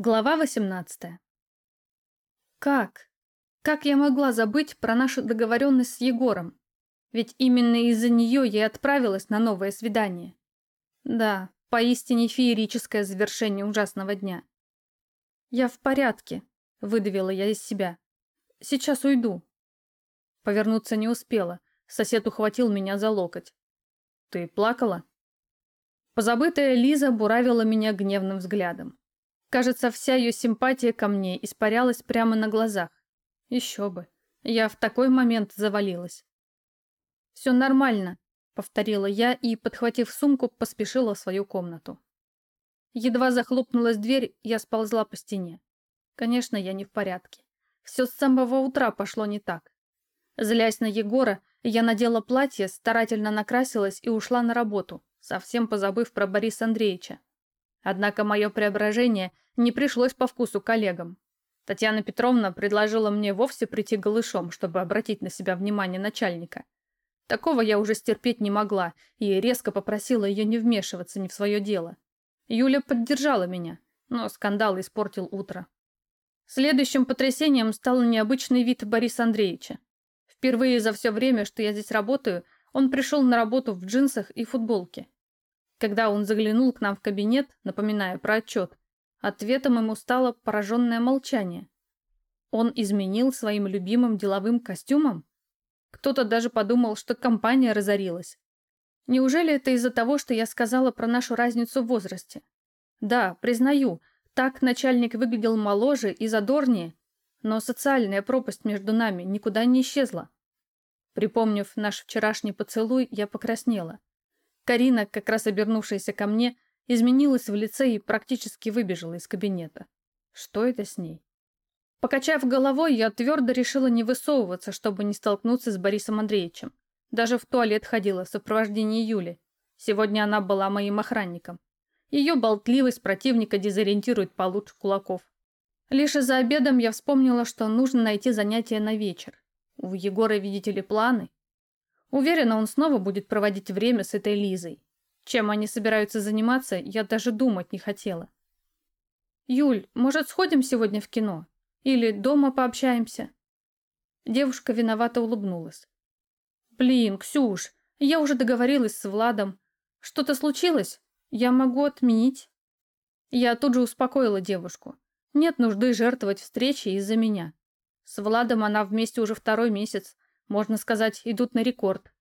Глава 18. Как? Как я могла забыть про нашу договоренность с Егором? Ведь именно из-за нее я и отправилась на новое свидание. Да, поистине феерическое завершение ужасного дня. «Я в порядке», — выдавила я из себя. «Сейчас уйду». Повернуться не успела. Сосед ухватил меня за локоть. «Ты плакала?» Позабытая Лиза буравила меня гневным взглядом. Кажется, вся ее симпатия ко мне испарялась прямо на глазах. Еще бы. Я в такой момент завалилась. «Все нормально», — повторила я и, подхватив сумку, поспешила в свою комнату. Едва захлопнулась дверь, я сползла по стене. Конечно, я не в порядке. Все с самого утра пошло не так. Злясь на Егора, я надела платье, старательно накрасилась и ушла на работу, совсем позабыв про Бориса Андреевича. Однако мое преображение не пришлось по вкусу коллегам. Татьяна Петровна предложила мне вовсе прийти голышом, чтобы обратить на себя внимание начальника. Такого я уже стерпеть не могла и резко попросила ее не вмешиваться ни в свое дело. Юля поддержала меня, но скандал испортил утро. Следующим потрясением стал необычный вид Бориса Андреевича. Впервые за все время, что я здесь работаю, он пришел на работу в джинсах и футболке. Когда он заглянул к нам в кабинет, напоминая про отчет, ответом ему стало пораженное молчание. Он изменил своим любимым деловым костюмом? Кто-то даже подумал, что компания разорилась. Неужели это из-за того, что я сказала про нашу разницу в возрасте? Да, признаю, так начальник выглядел моложе и задорнее, но социальная пропасть между нами никуда не исчезла. Припомнив наш вчерашний поцелуй, я покраснела. Карина, как раз обернувшаяся ко мне, изменилась в лице и практически выбежала из кабинета. Что это с ней? Покачав головой, я твердо решила не высовываться, чтобы не столкнуться с Борисом Андреевичем. Даже в туалет ходила в сопровождении Юли. Сегодня она была моим охранником. Ее болтливость противника дезориентирует получше кулаков. Лишь за обедом я вспомнила, что нужно найти занятие на вечер. У Егора, видите ли, планы. Уверена, он снова будет проводить время с этой Лизой. Чем они собираются заниматься, я даже думать не хотела. «Юль, может, сходим сегодня в кино? Или дома пообщаемся?» Девушка виновато улыбнулась. «Блин, Ксюш, я уже договорилась с Владом. Что-то случилось? Я могу отменить». Я тут же успокоила девушку. Нет нужды жертвовать встречей из-за меня. С Владом она вместе уже второй месяц, можно сказать, идут на рекорд.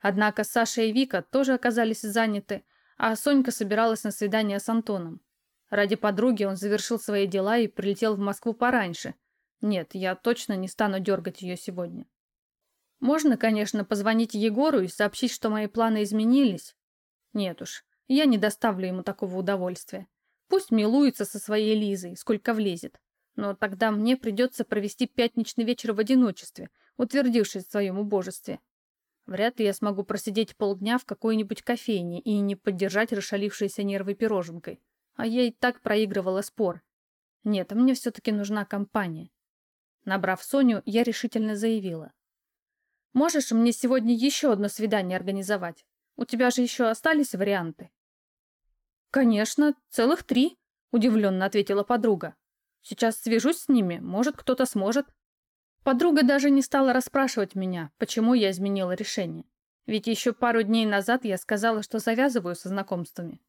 Однако Саша и Вика тоже оказались заняты, а Сонька собиралась на свидание с Антоном. Ради подруги он завершил свои дела и прилетел в Москву пораньше. Нет, я точно не стану дергать ее сегодня. Можно, конечно, позвонить Егору и сообщить, что мои планы изменились. Нет уж, я не доставлю ему такого удовольствия. Пусть милуется со своей Лизой, сколько влезет. Но тогда мне придется провести пятничный вечер в одиночестве, утвердившись в своем убожестве. Вряд ли я смогу просидеть полдня в какой-нибудь кофейне и не поддержать расшалившиеся нервы пироженкой. А я и так проигрывала спор. Нет, мне все-таки нужна компания. Набрав Соню, я решительно заявила. «Можешь мне сегодня еще одно свидание организовать? У тебя же еще остались варианты?» «Конечно, целых три», — удивленно ответила подруга. «Сейчас свяжусь с ними, может, кто-то сможет». Подруга даже не стала расспрашивать меня, почему я изменила решение. Ведь еще пару дней назад я сказала, что завязываю со знакомствами.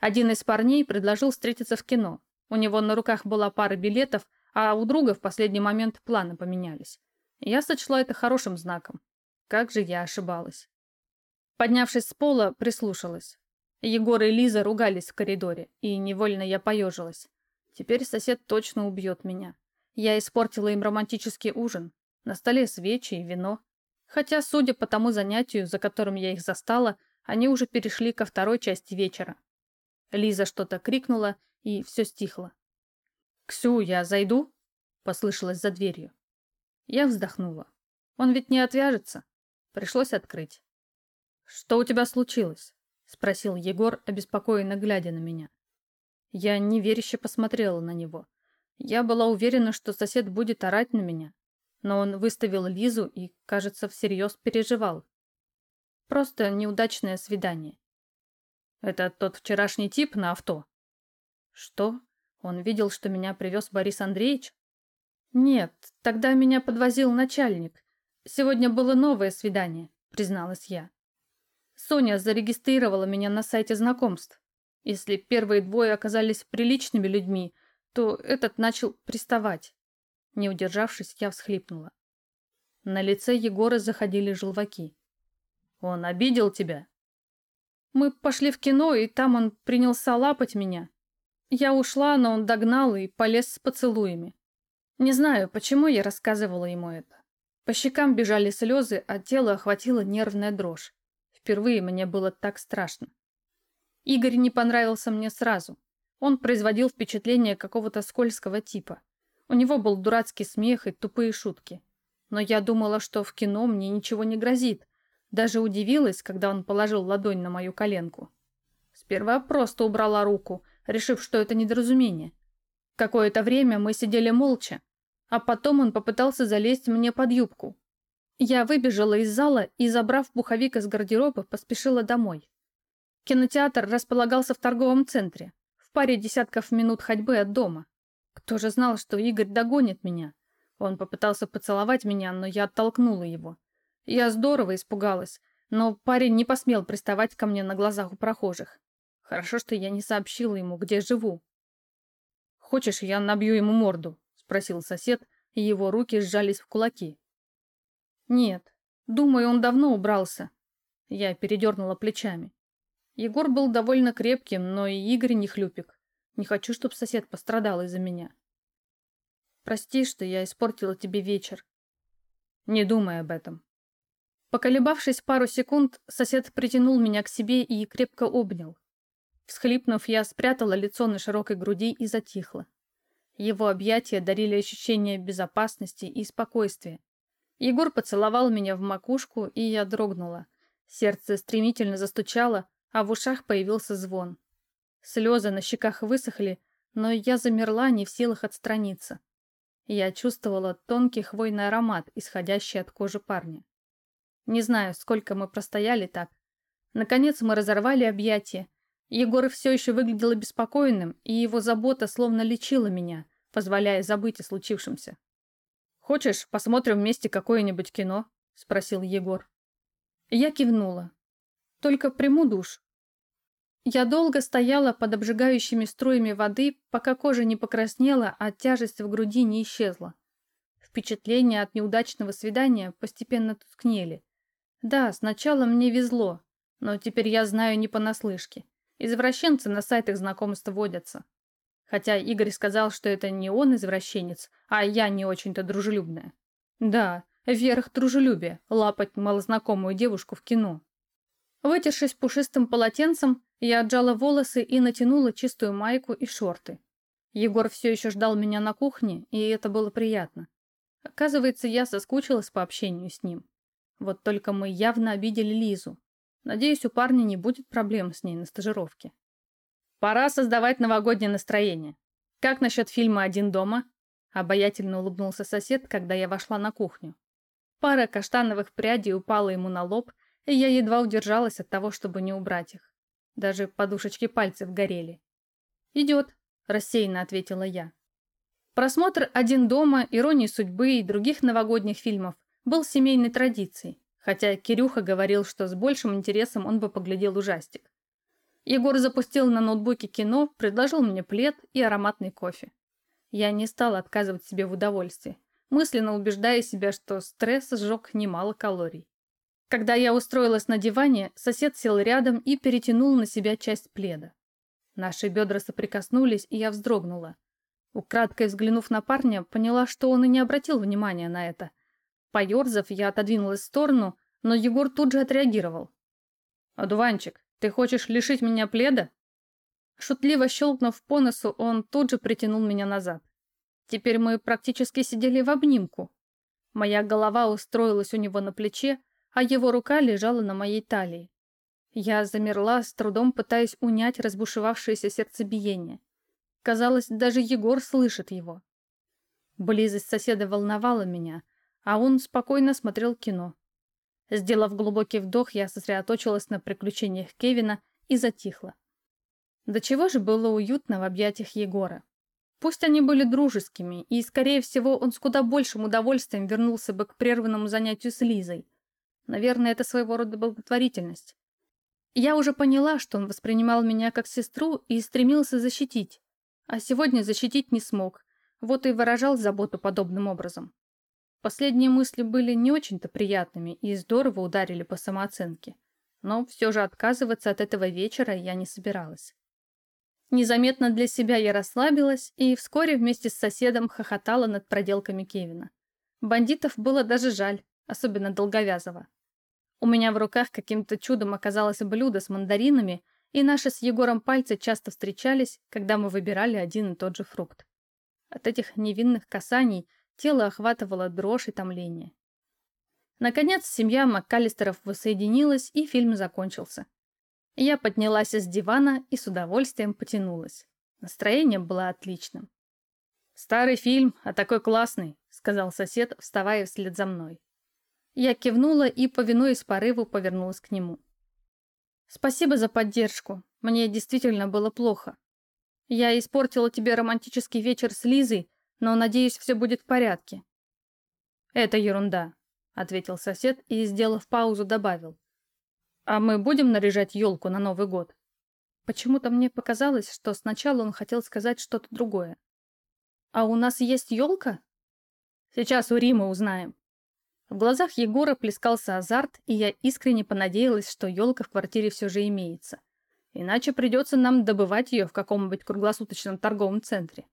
Один из парней предложил встретиться в кино. У него на руках была пара билетов, а у друга в последний момент планы поменялись. Я сочла это хорошим знаком. Как же я ошибалась. Поднявшись с пола, прислушалась. Егор и Лиза ругались в коридоре, и невольно я поежилась. Теперь сосед точно убьет меня. Я испортила им романтический ужин. На столе свечи и вино. Хотя, судя по тому занятию, за которым я их застала, они уже перешли ко второй части вечера. Лиза что-то крикнула, и все стихло. «Ксю, я зайду?» — послышалось за дверью. Я вздохнула. Он ведь не отвяжется. Пришлось открыть. «Что у тебя случилось?» — спросил Егор, обеспокоенно глядя на меня. Я неверяще посмотрела на него. Я была уверена, что сосед будет орать на меня, но он выставил Лизу и, кажется, всерьез переживал. Просто неудачное свидание. Это тот вчерашний тип на авто. Что? Он видел, что меня привез Борис Андреевич? Нет, тогда меня подвозил начальник. Сегодня было новое свидание, призналась я. Соня зарегистрировала меня на сайте знакомств. Если первые двое оказались приличными людьми, то этот начал приставать. Не удержавшись, я всхлипнула. На лице Егора заходили желваки. «Он обидел тебя?» «Мы пошли в кино, и там он принялся лапать меня. Я ушла, но он догнал и полез с поцелуями. Не знаю, почему я рассказывала ему это. По щекам бежали слезы, а тело охватила нервная дрожь. Впервые мне было так страшно. Игорь не понравился мне сразу. Он производил впечатление какого-то скользкого типа. У него был дурацкий смех и тупые шутки. Но я думала, что в кино мне ничего не грозит. Даже удивилась, когда он положил ладонь на мою коленку. Сперва просто убрала руку, решив, что это недоразумение. Какое-то время мы сидели молча, а потом он попытался залезть мне под юбку. Я выбежала из зала и, забрав пуховик из гардероба, поспешила домой. Кинотеатр располагался в торговом центре, в паре десятков минут ходьбы от дома. Кто же знал, что Игорь догонит меня? Он попытался поцеловать меня, но я оттолкнула его. Я здорово испугалась, но парень не посмел приставать ко мне на глазах у прохожих. Хорошо, что я не сообщила ему, где живу. «Хочешь, я набью ему морду?» — спросил сосед, и его руки сжались в кулаки. «Нет, думаю, он давно убрался». Я передернула плечами. Егор был довольно крепким, но и Игорь не хлюпик. Не хочу, чтобы сосед пострадал из-за меня. Прости, что я испортила тебе вечер. Не думай об этом. Поколебавшись пару секунд, сосед притянул меня к себе и крепко обнял. Всхлипнув, я спрятала лицо на широкой груди и затихла. Его объятия дарили ощущение безопасности и спокойствия. Егор поцеловал меня в макушку, и я дрогнула. Сердце стремительно застучало, а в ушах появился звон. Слезы на щеках высохли, но я замерла, не в силах отстраниться. Я чувствовала тонкий хвойный аромат, исходящий от кожи парня. Не знаю, сколько мы простояли так. Наконец мы разорвали объятия, Егор все еще выглядел обеспокоенным, и его забота словно лечила меня, позволяя забыть о случившемся. «Хочешь, посмотрим вместе какое-нибудь кино?» – спросил Егор. Я кивнула. «Только приму душ». Я долго стояла под обжигающими струями воды, пока кожа не покраснела, а тяжесть в груди не исчезла. Впечатления от неудачного свидания постепенно тускнели. Да, сначала мне везло, но теперь я знаю не понаслышке. Извращенцы на сайтах знакомств водятся. Хотя Игорь сказал, что это не он извращенец, а я не очень-то дружелюбная. Да, верх дружелюбия – лапать малознакомую девушку в кино. Вытершись пушистым полотенцем, я отжала волосы и натянула чистую майку и шорты. Егор все еще ждал меня на кухне, и это было приятно. Оказывается, я соскучилась по общению с ним. Вот только мы явно обидели Лизу. Надеюсь, у парня не будет проблем с ней на стажировке. Пора создавать новогоднее настроение. Как насчет фильма «Один дома»? Обаятельно улыбнулся сосед, когда я вошла на кухню. Пара каштановых прядей упала ему на лоб, и я едва удержалась от того, чтобы не убрать их. Даже подушечки пальцев горели. «Идет», – рассеянно ответила я. Просмотр «Один дома», «Иронии судьбы» и других новогодних фильмов был семейной традицией хотя Кирюха говорил, что с большим интересом он бы поглядел ужастик. Егор запустил на ноутбуке кино, предложил мне плед и ароматный кофе. Я не стала отказывать себе в удовольствии, мысленно убеждая себя, что стресс сжег немало калорий. Когда я устроилась на диване, сосед сел рядом и перетянул на себя часть пледа. Наши бедра соприкоснулись, и я вздрогнула. Украдкой взглянув на парня, поняла, что он и не обратил внимания на это – Поерзав, я отодвинулась в сторону, но Егор тут же отреагировал. «Одуванчик, ты хочешь лишить меня пледа?» Шутливо щелкнув по носу, он тут же притянул меня назад. Теперь мы практически сидели в обнимку. Моя голова устроилась у него на плече, а его рука лежала на моей талии. Я замерла, с трудом пытаясь унять разбушевавшееся сердцебиение. Казалось, даже Егор слышит его. Близость соседа волновала меня, а он спокойно смотрел кино. Сделав глубокий вдох, я сосредоточилась на приключениях Кевина и затихла. До чего же было уютно в объятиях Егора. Пусть они были дружескими, и, скорее всего, он с куда большим удовольствием вернулся бы к прерванному занятию с Лизой. Наверное, это своего рода благотворительность. Я уже поняла, что он воспринимал меня как сестру и стремился защитить, а сегодня защитить не смог, вот и выражал заботу подобным образом. Последние мысли были не очень-то приятными и здорово ударили по самооценке. Но все же отказываться от этого вечера я не собиралась. Незаметно для себя я расслабилась и вскоре вместе с соседом хохотала над проделками Кевина. Бандитов было даже жаль, особенно Долговязого. У меня в руках каким-то чудом оказалось блюдо с мандаринами, и наши с Егором пальцы часто встречались, когда мы выбирали один и тот же фрукт. От этих невинных касаний тело охватывало дрожь и томление. Наконец, семья МакКаллистеров воссоединилась, и фильм закончился. Я поднялась с дивана и с удовольствием потянулась. Настроение было отличным. «Старый фильм, а такой классный», — сказал сосед, вставая вслед за мной. Я кивнула и, повинуясь порыву, повернулась к нему. «Спасибо за поддержку. Мне действительно было плохо. Я испортила тебе романтический вечер с Лизой, но, надеюсь, все будет в порядке». «Это ерунда», — ответил сосед и, сделав паузу, добавил. «А мы будем наряжать елку на Новый год?» Почему-то мне показалось, что сначала он хотел сказать что-то другое. «А у нас есть елка?» «Сейчас у Рима узнаем». В глазах Егора плескался азарт, и я искренне понадеялась, что елка в квартире все же имеется. Иначе придется нам добывать ее в каком-нибудь круглосуточном торговом центре.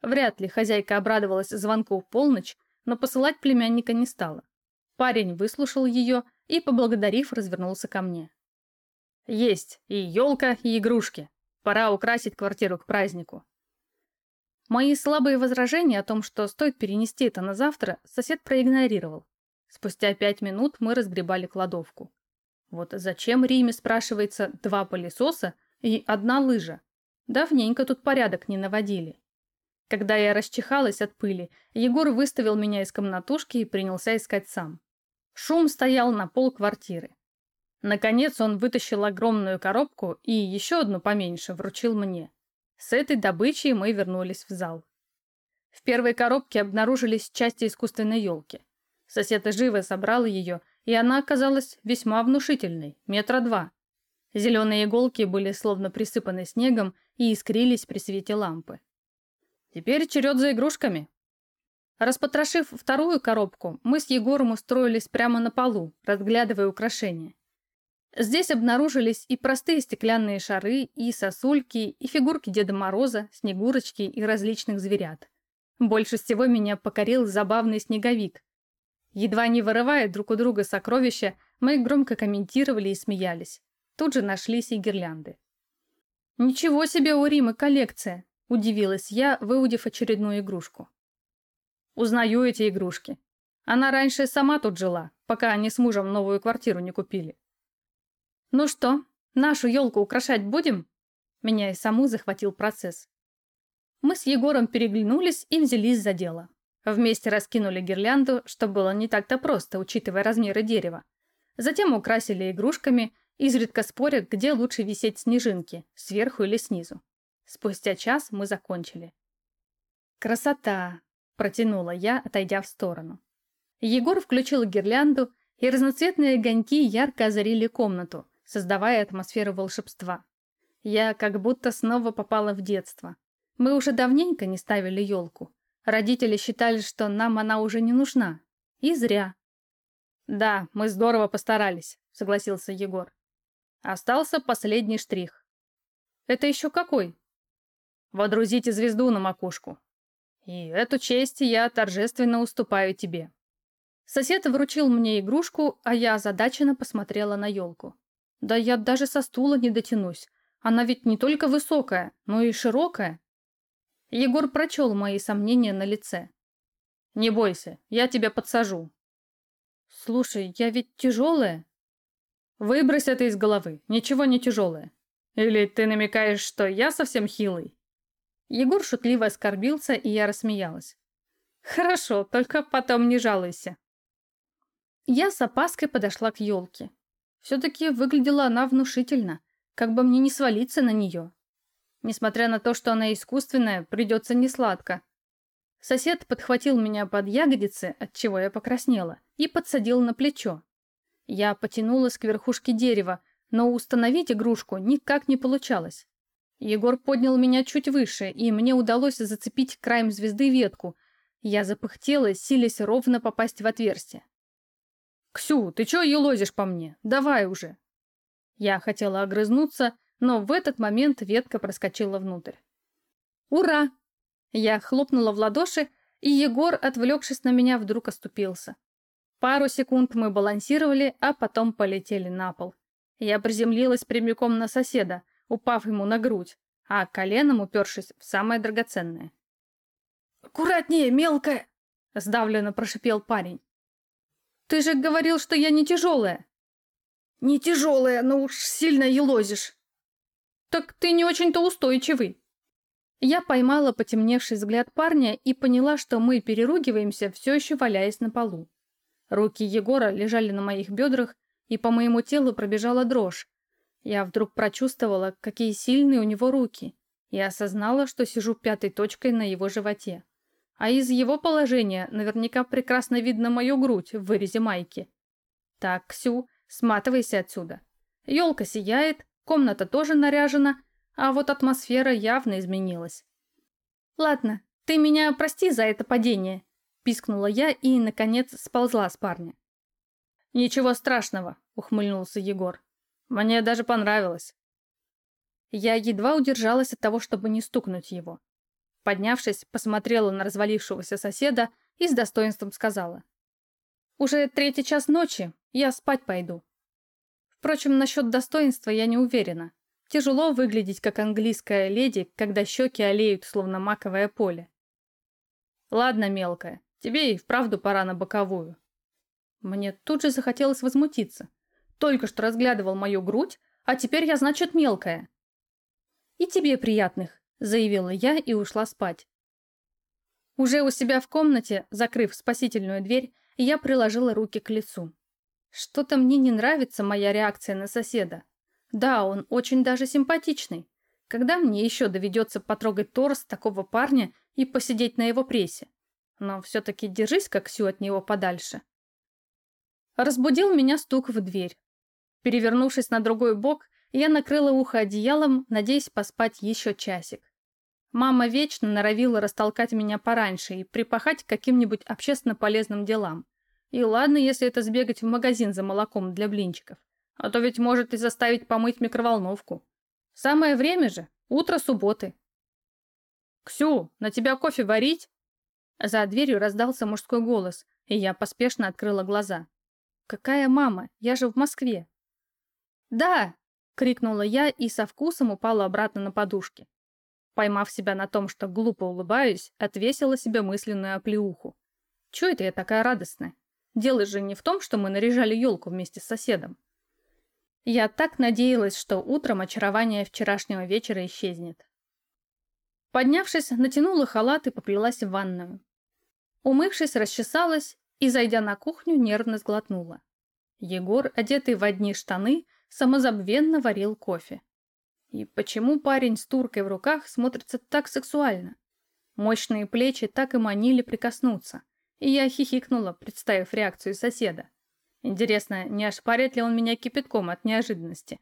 Вряд ли хозяйка обрадовалась звонку в полночь, но посылать племянника не стала. Парень выслушал ее и, поблагодарив, развернулся ко мне. «Есть и елка, и игрушки. Пора украсить квартиру к празднику». Мои слабые возражения о том, что стоит перенести это на завтра, сосед проигнорировал. Спустя пять минут мы разгребали кладовку. Вот зачем Риме, спрашивается, два пылесоса и одна лыжа? Давненько тут порядок не наводили. Когда я расчихалась от пыли, Егор выставил меня из комнатушки и принялся искать сам. Шум стоял на пол квартиры. Наконец он вытащил огромную коробку и еще одну поменьше вручил мне. С этой добычей мы вернулись в зал. В первой коробке обнаружились части искусственной елки. Сосед живо собрал ее, и она оказалась весьма внушительной, метра два. Зеленые иголки были словно присыпаны снегом и искрились при свете лампы. Теперь черед за игрушками, Распотрошив вторую коробку, мы с Егором устроились прямо на полу, разглядывая украшения. Здесь обнаружились и простые стеклянные шары, и сосульки, и фигурки Деда Мороза, Снегурочки и различных зверят. Больше всего меня покорил забавный снеговик. Едва не вырывая друг у друга сокровища, мы громко комментировали и смеялись. Тут же нашлись и гирлянды. «Ничего себе у Римы коллекция!» – удивилась я, выудив очередную игрушку. Узнаю эти игрушки. Она раньше сама тут жила, пока они с мужем новую квартиру не купили. Ну что, нашу елку украшать будем? Меня и саму захватил процесс. Мы с Егором переглянулись и взялись за дело. Вместе раскинули гирлянду, что было не так-то просто, учитывая размеры дерева. Затем украсили игрушками, изредка споря, где лучше висеть снежинки, сверху или снизу. Спустя час мы закончили. Красота! Протянула я, отойдя в сторону. Егор включил гирлянду, и разноцветные огоньки ярко озарили комнату, создавая атмосферу волшебства. Я как будто снова попала в детство. Мы уже давненько не ставили елку. Родители считали, что нам она уже не нужна. И зря. «Да, мы здорово постарались», — согласился Егор. Остался последний штрих. «Это еще какой?» «Водрузите звезду на макушку. И эту честь я торжественно уступаю тебе. Сосед вручил мне игрушку, а я озадаченно посмотрела на елку. Да я даже со стула не дотянусь. Она ведь не только высокая, но и широкая. Егор прочел мои сомнения на лице. «Не бойся, я тебя подсажу». «Слушай, я ведь тяжелая». «Выбрось это из головы, ничего не тяжелое. Или ты намекаешь, что я совсем хилый?» Егор шутливо оскорбился, и я рассмеялась. «Хорошо, только потом не жалуйся». Я с опаской подошла к елке. Все-таки выглядела она внушительно, как бы мне не свалиться на нее. Несмотря на то, что она искусственная, придется несладко. Сосед подхватил меня под ягодицы, от чего я покраснела, и подсадил на плечо. Я потянулась к верхушке дерева, но установить игрушку никак не получалось. Егор поднял меня чуть выше, и мне удалось зацепить краем звезды ветку. Я запыхтела, силясь ровно попасть в отверстие. «Ксю, ты чё елозишь по мне? Давай уже!» Я хотела огрызнуться, но в этот момент ветка проскочила внутрь. «Ура!» Я хлопнула в ладоши, и Егор, отвлекшись на меня, вдруг оступился. Пару секунд мы балансировали, а потом полетели на пол. Я приземлилась прямиком на соседа, упав ему на грудь, а коленом упершись в самое драгоценное. «Аккуратнее, мелкая!» — сдавленно прошипел парень. «Ты же говорил, что я не тяжелая!» «Не тяжелая, но уж сильно елозишь!» «Так ты не очень-то устойчивый!» Я поймала потемневший взгляд парня и поняла, что мы переругиваемся, все еще валяясь на полу. Руки Егора лежали на моих бедрах, и по моему телу пробежала дрожь. Я вдруг прочувствовала, какие сильные у него руки, и осознала, что сижу пятой точкой на его животе. А из его положения наверняка прекрасно видно мою грудь в вырезе майки. Так, Ксю, сматывайся отсюда. Елка сияет, комната тоже наряжена, а вот атмосфера явно изменилась. Ладно, ты меня прости за это падение, пискнула я и, наконец, сползла с парня. «Ничего страшного», — ухмыльнулся Егор. «Мне даже понравилось». Я едва удержалась от того, чтобы не стукнуть его. Поднявшись, посмотрела на развалившегося соседа и с достоинством сказала. «Уже третий час ночи, я спать пойду». Впрочем, насчет достоинства я не уверена. Тяжело выглядеть как английская леди, когда щеки олеют, словно маковое поле. «Ладно, мелкая, тебе и вправду пора на боковую». Мне тут же захотелось возмутиться. Только что разглядывал мою грудь, а теперь я, значит, мелкая. «И тебе приятных», — заявила я и ушла спать. Уже у себя в комнате, закрыв спасительную дверь, я приложила руки к лицу. Что-то мне не нравится моя реакция на соседа. Да, он очень даже симпатичный. Когда мне еще доведется потрогать торс такого парня и посидеть на его прессе? Но все-таки держись как Сю от него подальше. Разбудил меня стук в дверь. Перевернувшись на другой бок, я накрыла ухо одеялом, надеясь поспать еще часик. Мама вечно норовила растолкать меня пораньше и припахать к каким-нибудь общественно полезным делам. И ладно, если это сбегать в магазин за молоком для блинчиков. А то ведь может и заставить помыть микроволновку. Самое время же, утро субботы. «Ксю, на тебя кофе варить?» За дверью раздался мужской голос, и я поспешно открыла глаза. «Какая мама? Я же в Москве!» «Да!» — крикнула я и со вкусом упала обратно на подушки. Поймав себя на том, что глупо улыбаюсь, отвесила себе мысленную оплеуху. Чего это я такая радостная? Дело же не в том, что мы наряжали елку вместе с соседом. Я так надеялась, что утром очарование вчерашнего вечера исчезнет. Поднявшись, натянула халат и поплелась в ванную. Умывшись, расчесалась и, зайдя на кухню, нервно сглотнула. Егор, одетый в одни штаны, самозабвенно варил кофе. И почему парень с туркой в руках смотрится так сексуально? Мощные плечи так и манили прикоснуться, и я хихикнула, представив реакцию соседа. Интересно, не ошпарит ли он меня кипятком от неожиданности?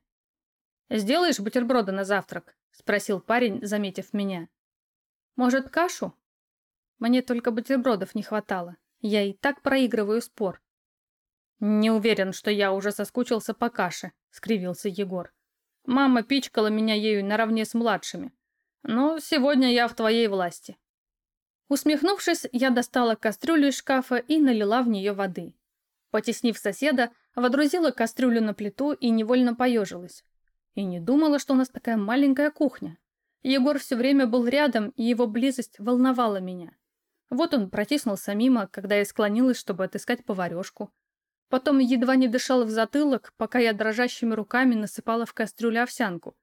«Сделаешь бутерброды на завтрак?» – спросил парень, заметив меня. «Может, кашу?» Мне только бутербродов не хватало. Я и так проигрываю спор. «Не уверен, что я уже соскучился по каше», — скривился Егор. «Мама пичкала меня ею наравне с младшими. Но сегодня я в твоей власти». Усмехнувшись, я достала кастрюлю из шкафа и налила в нее воды. Потеснив соседа, водрузила кастрюлю на плиту и невольно поежилась. И не думала, что у нас такая маленькая кухня. Егор все время был рядом, и его близость волновала меня. Вот он протиснулся мимо, когда я склонилась, чтобы отыскать поварешку. Потом едва не дышал в затылок, пока я дрожащими руками насыпала в кастрюлю овсянку.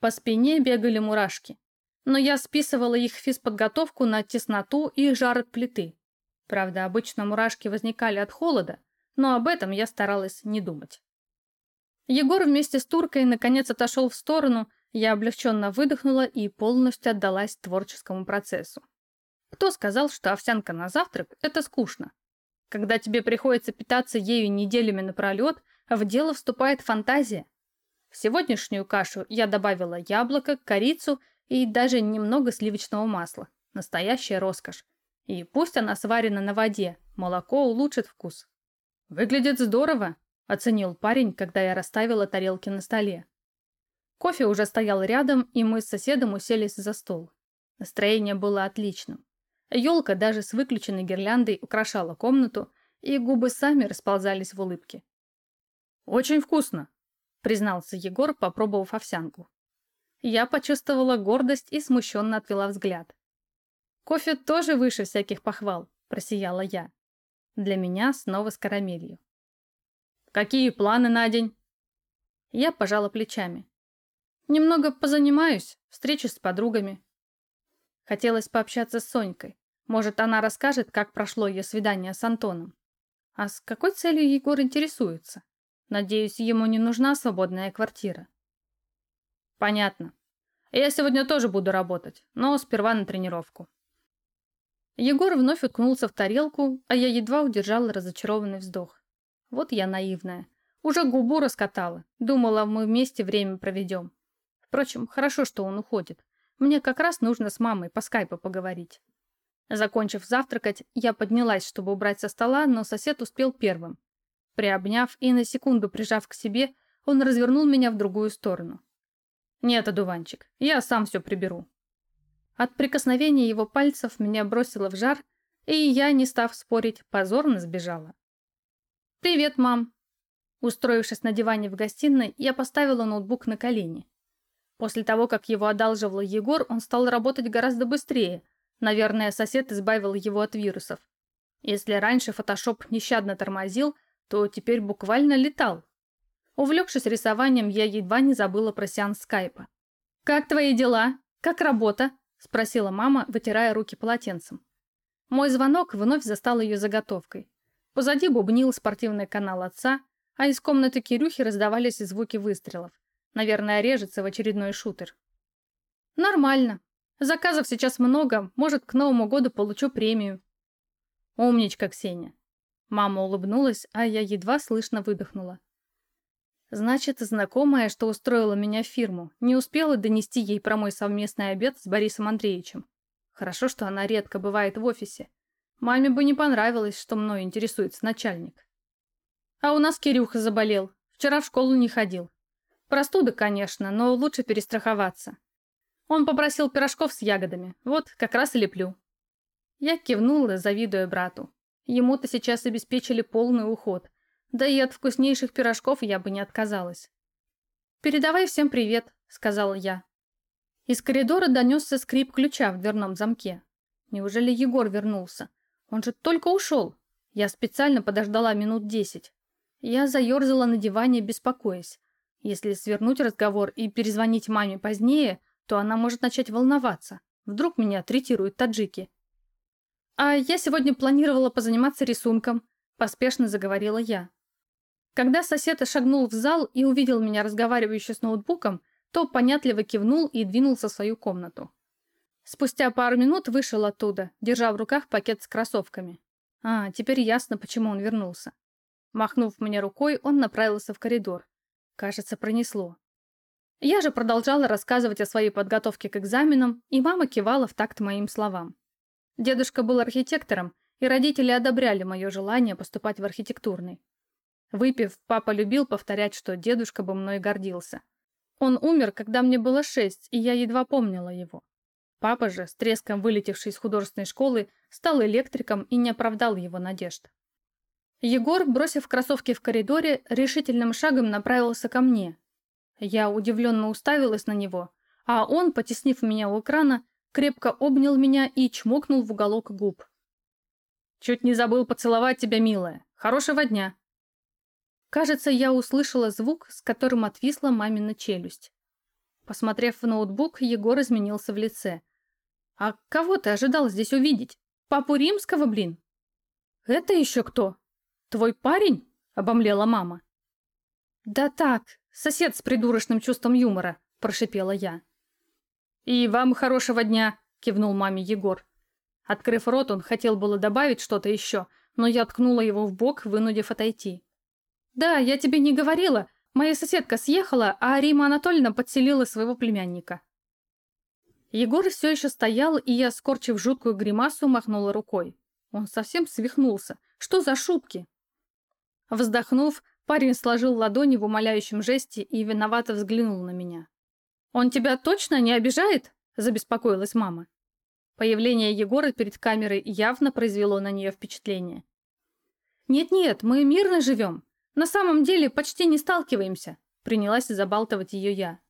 По спине бегали мурашки. Но я списывала их физподготовку на тесноту и жар от плиты. Правда, обычно мурашки возникали от холода, но об этом я старалась не думать. Егор вместе с туркой наконец отошел в сторону, Я облегченно выдохнула и полностью отдалась творческому процессу. Кто сказал, что овсянка на завтрак – это скучно? Когда тебе приходится питаться ею неделями напролет, в дело вступает фантазия. В сегодняшнюю кашу я добавила яблоко, корицу и даже немного сливочного масла. Настоящая роскошь. И пусть она сварена на воде, молоко улучшит вкус. «Выглядит здорово», – оценил парень, когда я расставила тарелки на столе. Кофе уже стоял рядом, и мы с соседом уселись за стол. Настроение было отличным. Елка даже с выключенной гирляндой украшала комнату, и губы сами расползались в улыбке. «Очень вкусно», — признался Егор, попробовав овсянку. Я почувствовала гордость и смущенно отвела взгляд. «Кофе тоже выше всяких похвал», — просияла я. Для меня снова с карамелью. «Какие планы на день?» Я пожала плечами. Немного позанимаюсь, встречусь с подругами. Хотелось пообщаться с Сонькой. Может, она расскажет, как прошло ее свидание с Антоном. А с какой целью Егор интересуется? Надеюсь, ему не нужна свободная квартира. Понятно. Я сегодня тоже буду работать, но сперва на тренировку. Егор вновь уткнулся в тарелку, а я едва удержала разочарованный вздох. Вот я наивная. Уже губу раскатала. Думала, мы вместе время проведем. Впрочем, хорошо, что он уходит. Мне как раз нужно с мамой по скайпу поговорить. Закончив завтракать, я поднялась, чтобы убрать со стола, но сосед успел первым. Приобняв и на секунду прижав к себе, он развернул меня в другую сторону. «Нет, одуванчик, я сам все приберу». От прикосновения его пальцев меня бросило в жар, и я, не став спорить, позорно сбежала. «Привет, мам!» Устроившись на диване в гостиной, я поставила ноутбук на колени. После того, как его одалживал Егор, он стал работать гораздо быстрее. Наверное, сосед избавил его от вирусов. Если раньше фотошоп нещадно тормозил, то теперь буквально летал. Увлекшись рисованием, я едва не забыла про сеанс скайпа. «Как твои дела? Как работа?» – спросила мама, вытирая руки полотенцем. Мой звонок вновь застал ее заготовкой. Позади бубнил спортивный канал отца, а из комнаты Кирюхи раздавались звуки выстрелов. Наверное, режется в очередной шутер. Нормально. Заказов сейчас много, может, к Новому году получу премию. Умничка, Ксения. Мама улыбнулась, а я едва слышно выдохнула. Значит, знакомая, что устроила меня в фирму, не успела донести ей про мой совместный обед с Борисом Андреевичем. Хорошо, что она редко бывает в офисе. Маме бы не понравилось, что мной интересуется начальник. А у нас Кирюха заболел. Вчера в школу не ходил. Простуда, конечно, но лучше перестраховаться. Он попросил пирожков с ягодами. Вот, как раз и леплю. Я кивнула, завидуя брату. Ему-то сейчас обеспечили полный уход. Да и от вкуснейших пирожков я бы не отказалась. «Передавай всем привет», — сказала я. Из коридора донесся скрип ключа в дверном замке. Неужели Егор вернулся? Он же только ушел. Я специально подождала минут десять. Я заерзала на диване, беспокоясь. Если свернуть разговор и перезвонить маме позднее, то она может начать волноваться. Вдруг меня третируют таджики. «А я сегодня планировала позаниматься рисунком», – поспешно заговорила я. Когда сосед шагнул в зал и увидел меня разговаривающей с ноутбуком, то понятливо кивнул и двинулся в свою комнату. Спустя пару минут вышел оттуда, держа в руках пакет с кроссовками. А, теперь ясно, почему он вернулся. Махнув мне рукой, он направился в коридор. Кажется, пронесло. Я же продолжала рассказывать о своей подготовке к экзаменам, и мама кивала в такт моим словам. Дедушка был архитектором, и родители одобряли мое желание поступать в архитектурный. Выпив, папа любил повторять, что дедушка бы мной гордился. Он умер, когда мне было шесть, и я едва помнила его. Папа же, с треском вылетевший из художественной школы, стал электриком и не оправдал его надежд. Егор, бросив кроссовки в коридоре, решительным шагом направился ко мне. Я удивленно уставилась на него, а он, потеснив меня у экрана, крепко обнял меня и чмокнул в уголок губ. «Чуть не забыл поцеловать тебя, милая. Хорошего дня!» Кажется, я услышала звук, с которым отвисла мамина челюсть. Посмотрев в ноутбук, Егор изменился в лице. «А кого ты ожидал здесь увидеть? Папу Римского, блин?» «Это еще кто?» «Твой парень?» — обомлела мама. «Да так, сосед с придурочным чувством юмора», — прошипела я. «И вам хорошего дня», — кивнул маме Егор. Открыв рот, он хотел было добавить что-то еще, но я ткнула его в бок, вынудив отойти. «Да, я тебе не говорила. Моя соседка съехала, а Рима Анатольевна подселила своего племянника». Егор все еще стоял, и я, скорчив жуткую гримасу, махнула рукой. Он совсем свихнулся. Что за шутки? Вздохнув, парень сложил ладони в умоляющем жесте и виновато взглянул на меня. «Он тебя точно не обижает?» – забеспокоилась мама. Появление Егора перед камерой явно произвело на нее впечатление. «Нет-нет, мы мирно живем. На самом деле почти не сталкиваемся», – принялась забалтывать ее я.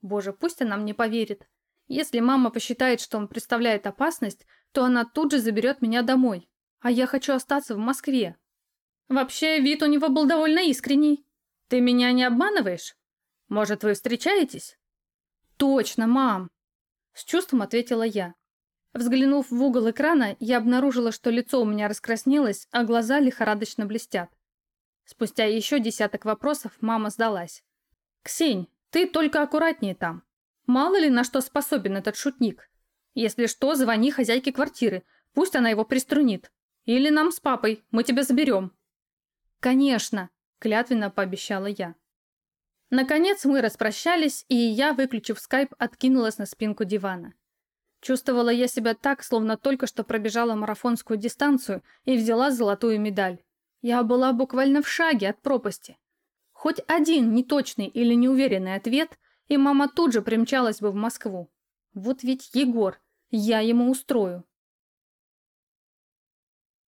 «Боже, пусть она мне поверит. Если мама посчитает, что он представляет опасность, то она тут же заберет меня домой. А я хочу остаться в Москве». «Вообще, вид у него был довольно искренний. Ты меня не обманываешь? Может, вы встречаетесь?» «Точно, мам!» С чувством ответила я. Взглянув в угол экрана, я обнаружила, что лицо у меня раскраснелось, а глаза лихорадочно блестят. Спустя еще десяток вопросов мама сдалась. «Ксень, ты только аккуратнее там. Мало ли на что способен этот шутник. Если что, звони хозяйке квартиры, пусть она его приструнит. Или нам с папой, мы тебя заберем». «Конечно», — клятвенно пообещала я. Наконец мы распрощались, и я, выключив скайп, откинулась на спинку дивана. Чувствовала я себя так, словно только что пробежала марафонскую дистанцию и взяла золотую медаль. Я была буквально в шаге от пропасти. Хоть один неточный или неуверенный ответ, и мама тут же примчалась бы в Москву. Вот ведь Егор, я ему устрою.